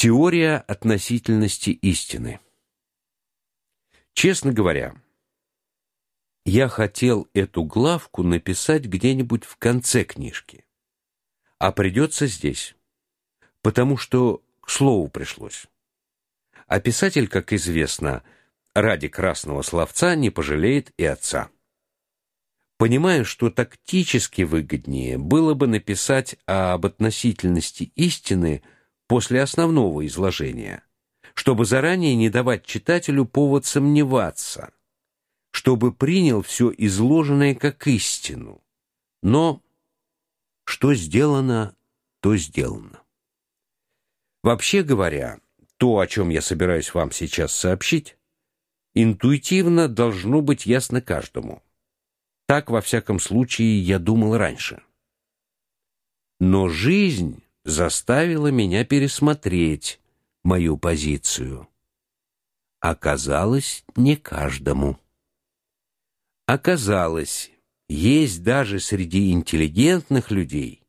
Теория относительности истины. Честно говоря, я хотел эту главку написать где-нибудь в конце книжки. А придется здесь, потому что к слову пришлось. А писатель, как известно, ради красного словца не пожалеет и отца. Понимаю, что тактически выгоднее было бы написать об относительности истины – после основного изложения, чтобы заранее не давать читателю повод сомневаться, чтобы принял все изложенное как истину. Но что сделано, то сделано. Вообще говоря, то, о чем я собираюсь вам сейчас сообщить, интуитивно должно быть ясно каждому. Так во всяком случае я думал раньше. Но жизнь заставило меня пересмотреть мою позицию. Оказалось, не каждому. Оказалось, есть даже среди интеллигентных людей,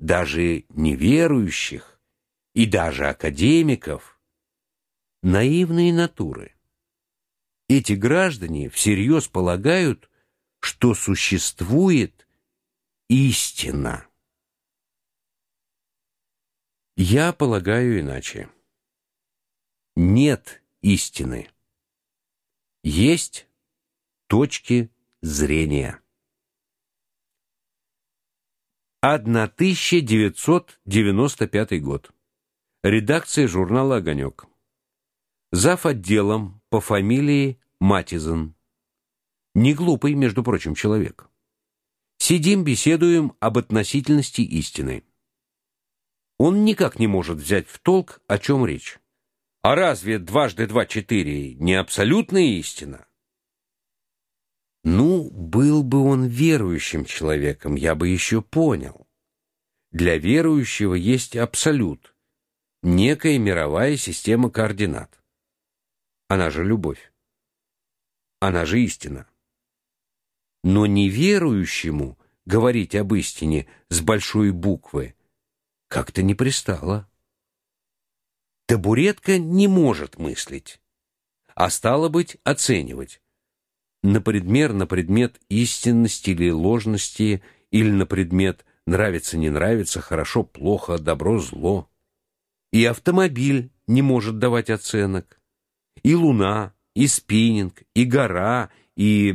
даже неверующих и даже академиков наивные натуры. Эти граждане всерьез полагают, что существует истина. Я полагаю иначе. Нет истины. Есть точки зрения. 1995 год. Редакция журнала Огонек. Зав. отделом по фамилии Матизен. Не глупый, между прочим, человек. Сидим, беседуем об относительности истины. Он никак не может взять в толк, о чем речь. А разве дважды два четыре не абсолютная истина? Ну, был бы он верующим человеком, я бы еще понял. Для верующего есть абсолют, некая мировая система координат. Она же любовь. Она же истина. Но неверующему говорить об истине с большой буквы как-то не пристало. Табуретка не может мыслить, а стало быть, оценивать. На предмет, на предмет истинности или ложности, или на предмет нравится, не нравится, хорошо, плохо, добро, зло. И автомобиль не может давать оценок. И луна, и спиннинг, и гора, и...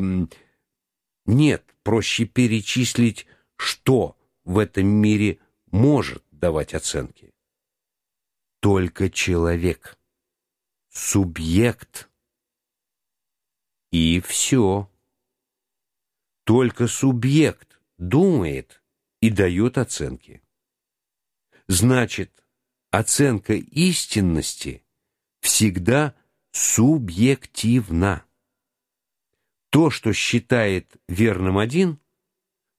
Нет, проще перечислить, что в этом мире может давать оценки. Только человек, субъект. И все. Только субъект думает и дает оценки. Значит, оценка истинности всегда субъективна. То, что считает верным один,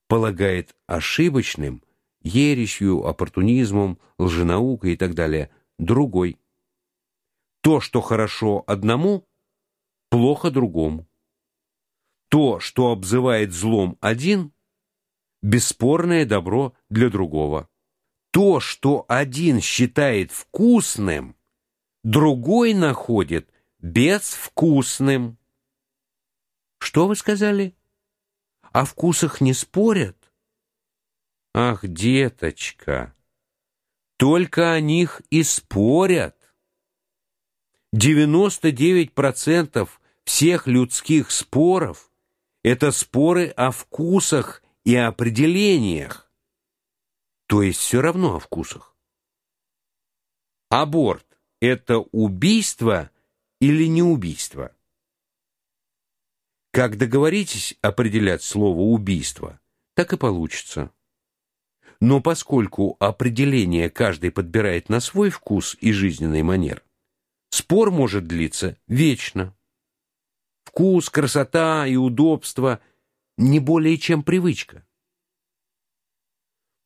полагает ошибочным ересью, оппортунизмом, лженаукой и так далее, другой. То, что хорошо одному, плохо другому. То, что обзывает злом один, бесспорное добро для другого. То, что один считает вкусным, другой находит безвкусным. Что вы сказали? О вкусах не спорят? Ах, деточка, только о них и спорят. 99% всех людских споров это споры о вкусах и определениях. То есть все равно о вкусах. Аборт это убийство или не убийство? Как договоритесь определять слово убийство, так и получится. Но поскольку определение каждый подбирает на свой вкус и жизненный манер, спор может длиться вечно. Вкус, красота и удобство не более чем привычка.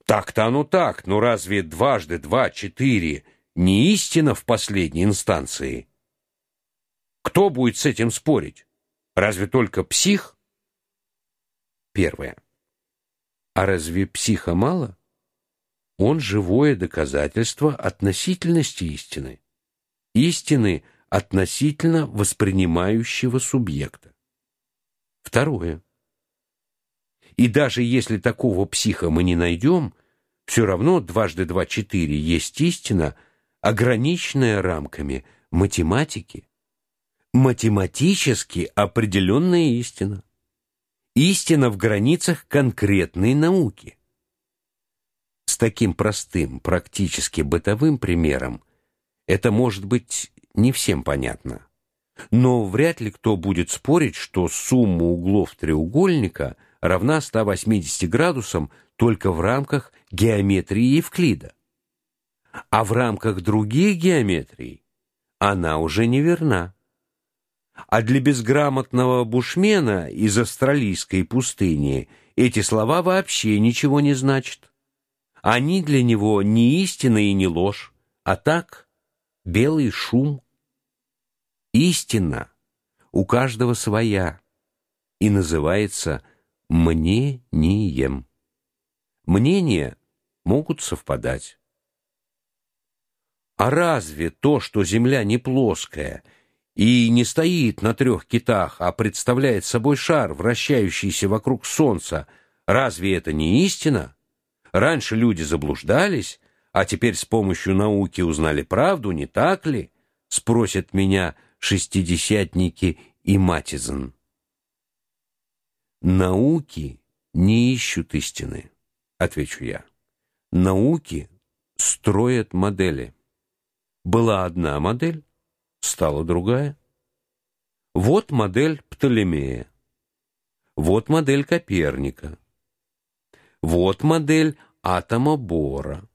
Так-то оно так, но разве дважды два четыре не истина в последней инстанции? Кто будет с этим спорить? Разве только псих? Первое. А разве психа мало? Он живое доказательство относительности истины. Истины относительно воспринимающего субъекта. Второе. И даже если такого психа мы не найдем, все равно дважды два четыре есть истина, ограниченная рамками математики, математически определенная истина. Истина в границах конкретной науки. С таким простым, практически бытовым примером это может быть не всем понятно. Но вряд ли кто будет спорить, что сумма углов треугольника равна 180 градусам только в рамках геометрии Евклида. А в рамках других геометрий она уже не верна. А для безграмотного бушмена из австралийской пустыни эти слова вообще ничего не значат. Они для него не истина и не ложь, а так белый шум. Истина у каждого своя и называется мнением. Мнения могут совпадать. А разве то, что Земля не плоская и не стоит на трех китах, а представляет собой шар, вращающийся вокруг Солнца, разве это не истина? Раньше люди заблуждались, а теперь с помощью науки узнали правду, не так ли? Спросят меня шестидесятники и Матизен. Науки не ищут истины, отвечу я. Науки строят модели. Была одна модель, стала другая. Вот модель Птолемея. Вот модель Коперника. Вот модель атома Бора.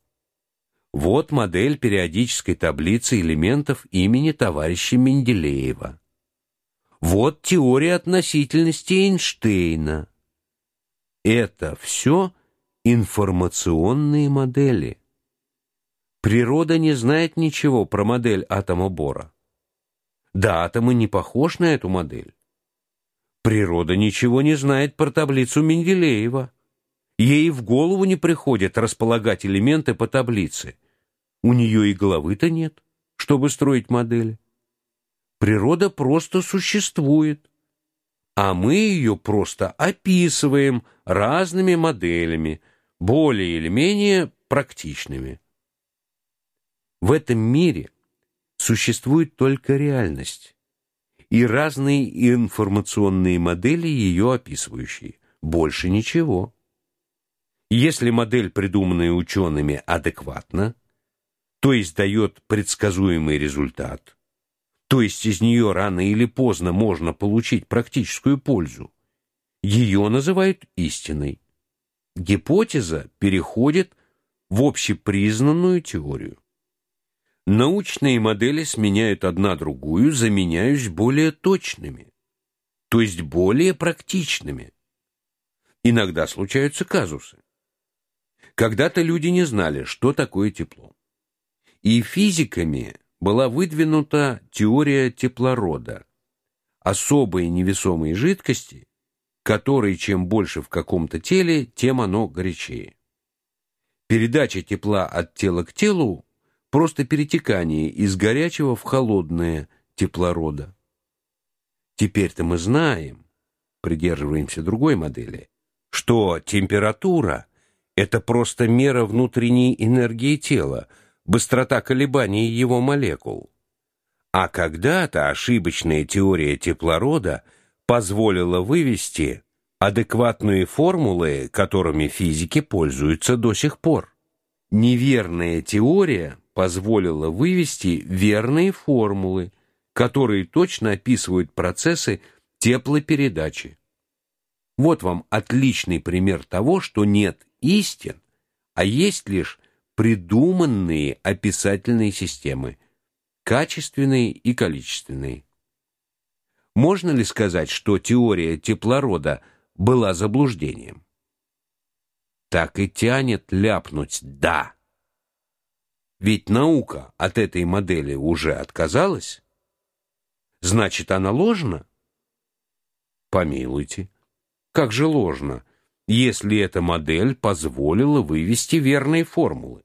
Вот модель периодической таблицы элементов имени товарища Менделеева. Вот теория относительности Эйнштейна. Это все информационные модели. Природа не знает ничего про модель атома Бора. Да, атом и не похож на эту модель. Природа ничего не знает про таблицу Менделеева. Ей в голову не приходит располагать элементы по таблице. У нее и головы-то нет, чтобы строить модели. Природа просто существует, а мы ее просто описываем разными моделями, более или менее практичными. В этом мире существует только реальность и разные информационные модели ее описывающие, больше ничего. Если модель, придуманная учеными, адекватна, то есть дает предсказуемый результат, то есть из нее рано или поздно можно получить практическую пользу, ее называют истиной. Гипотеза переходит в общепризнанную теорию. Научные модели сменяют одна другую, заменяясь более точными, то есть более практичными. Иногда случаются казусы. Когда-то люди не знали, что такое тепло. И физиками была выдвинута теория теплорода, особой невесомой жидкости, которой чем больше в каком-то теле, тем оно горячее. Передача тепла от тела к телу просто перетекание из горячего в холодное теплорода. Теперь-то мы знаем, придерживаемся другой модели, что температура это просто мера внутренней энергии тела, быстрота колебаний его молекул. А когда-то ошибочная теория теплорода позволила вывести адекватные формулы, которыми физики пользуются до сих пор. Неверная теория позволила вывести верные формулы, которые точно описывают процессы теплопередачи. Вот вам отличный пример того, что нет истин, а есть лишь придуманные описательные системы, качественные и количественные. Можно ли сказать, что теория теплорода была заблуждением? Так и тянет ляпнуть «да». Ведь наука от этой модели уже отказалась. Значит, она ложна? Помилуйте. Как же ложно? если эта модель позволила вывести верные формулы.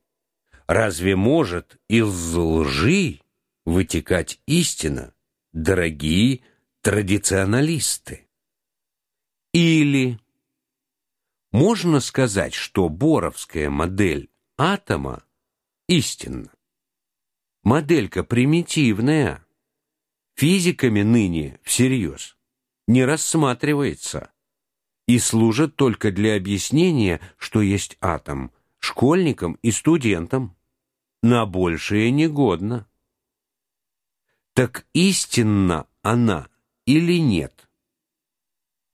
Разве может из лжи вытекать истина, дорогие традиционалисты? Или можно сказать, что боровская модель атома истинна? Моделька примитивная, физиками ныне всерьез не рассматривается и служит только для объяснения, что есть атом, школьникам и студентам. На большее негодно. Так истинна она или нет?